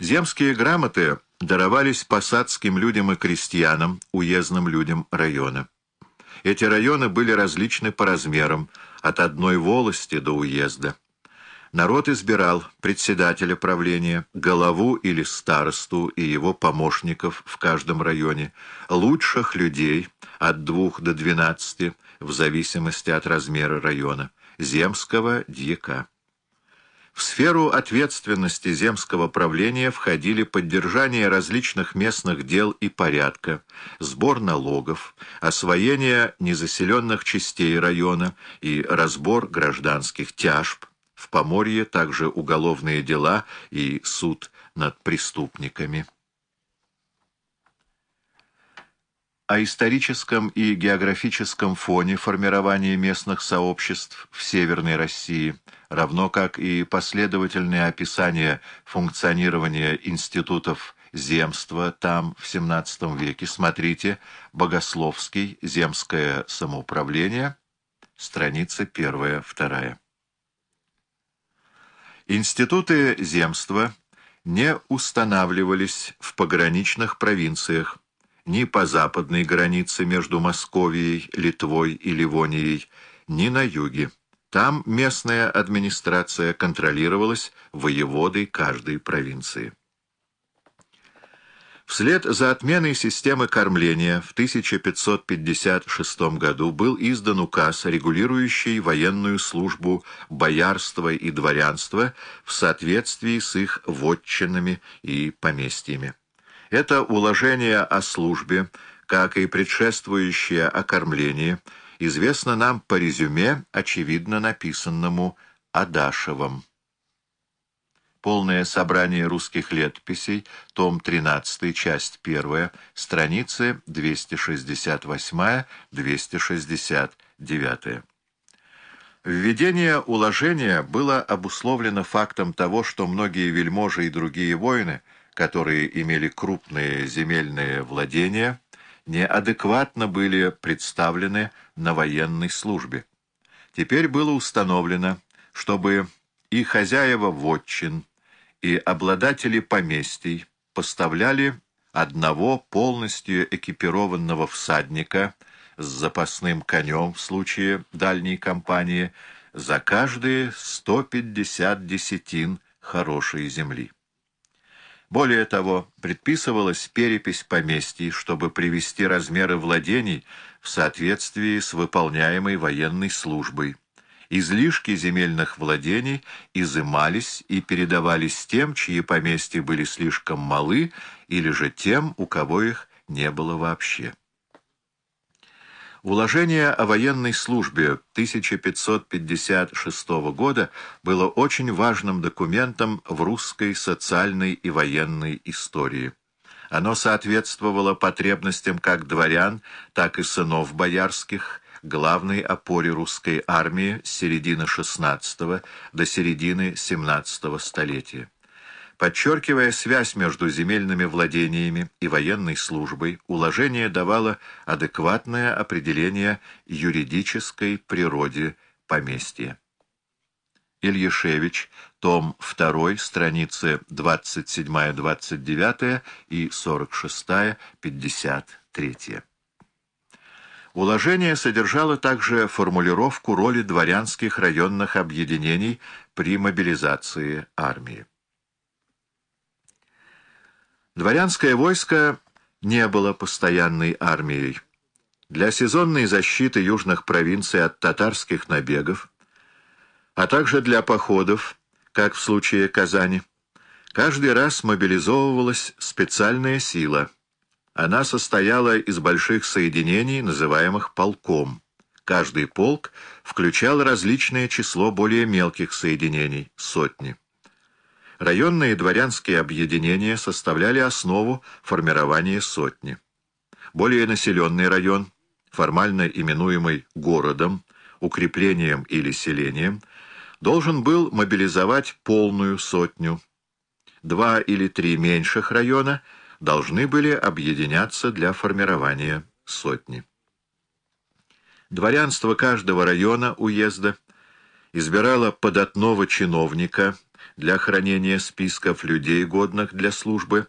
Земские грамоты даровались посадским людям и крестьянам, уездным людям района. Эти районы были различны по размерам, от одной волости до уезда. Народ избирал председателя правления, голову или старосту и его помощников в каждом районе, лучших людей от двух до двенадцати, в зависимости от размера района, земского дьяка. В сферу ответственности земского правления входили поддержание различных местных дел и порядка, сбор налогов, освоение незаселенных частей района и разбор гражданских тяжб, в Поморье также уголовные дела и суд над преступниками. О историческом и географическом фоне формирования местных сообществ в Северной России, равно как и последовательное описание функционирования институтов земства там в XVII веке, смотрите «Богословский. Земское самоуправление», страница 1-2. Институты земства не устанавливались в пограничных провинциях, ни по западной границе между Московией, Литвой и Ливонией, ни на юге. Там местная администрация контролировалась воеводой каждой провинции. Вслед за отменой системы кормления в 1556 году был издан указ, регулирующий военную службу боярства и дворянства в соответствии с их вотчинами и поместьями. Это уложение о службе, как и предшествующее о кормлении, известно нам по резюме, очевидно написанному Адашевым. Полное собрание русских летописей, том 13, часть 1, страницы 268-269. Введение уложения было обусловлено фактом того, что многие вельможи и другие воины, которые имели крупные земельные владения, неадекватно были представлены на военной службе. Теперь было установлено, чтобы и хозяева вотчин, и обладатели поместий поставляли одного полностью экипированного всадника с запасным конем в случае дальней кампании за каждые 150 десятин хорошей земли. Более того, предписывалась перепись поместий, чтобы привести размеры владений в соответствии с выполняемой военной службой излишки земельных владений изымались и передавались тем, чьи поместья были слишком малы, или же тем, у кого их не было вообще. Уложение о военной службе 1556 года было очень важным документом в русской социальной и военной истории. Оно соответствовало потребностям как дворян, так и сынов боярских, главной опоре русской армии с середины XVI до середины XVII столетия. Подчеркивая связь между земельными владениями и военной службой, уложение давало адекватное определение юридической природе поместья. Ильяшевич, том 2, страницы 27-29 и 46-53. Уложение содержало также формулировку роли дворянских районных объединений при мобилизации армии. Дворянское войско не было постоянной армией. Для сезонной защиты южных провинций от татарских набегов, а также для походов, как в случае Казани, каждый раз мобилизовывалась специальная сила – она состояла из больших соединений, называемых полком. Каждый полк включал различное число более мелких соединений, сотни. Районные дворянские объединения составляли основу формирования сотни. Более населенный район, формально именуемый городом, укреплением или селением, должен был мобилизовать полную сотню. Два или три меньших района – должны были объединяться для формирования сотни. Дворянство каждого района уезда избирало податного чиновника для хранения списков людей, годных для службы,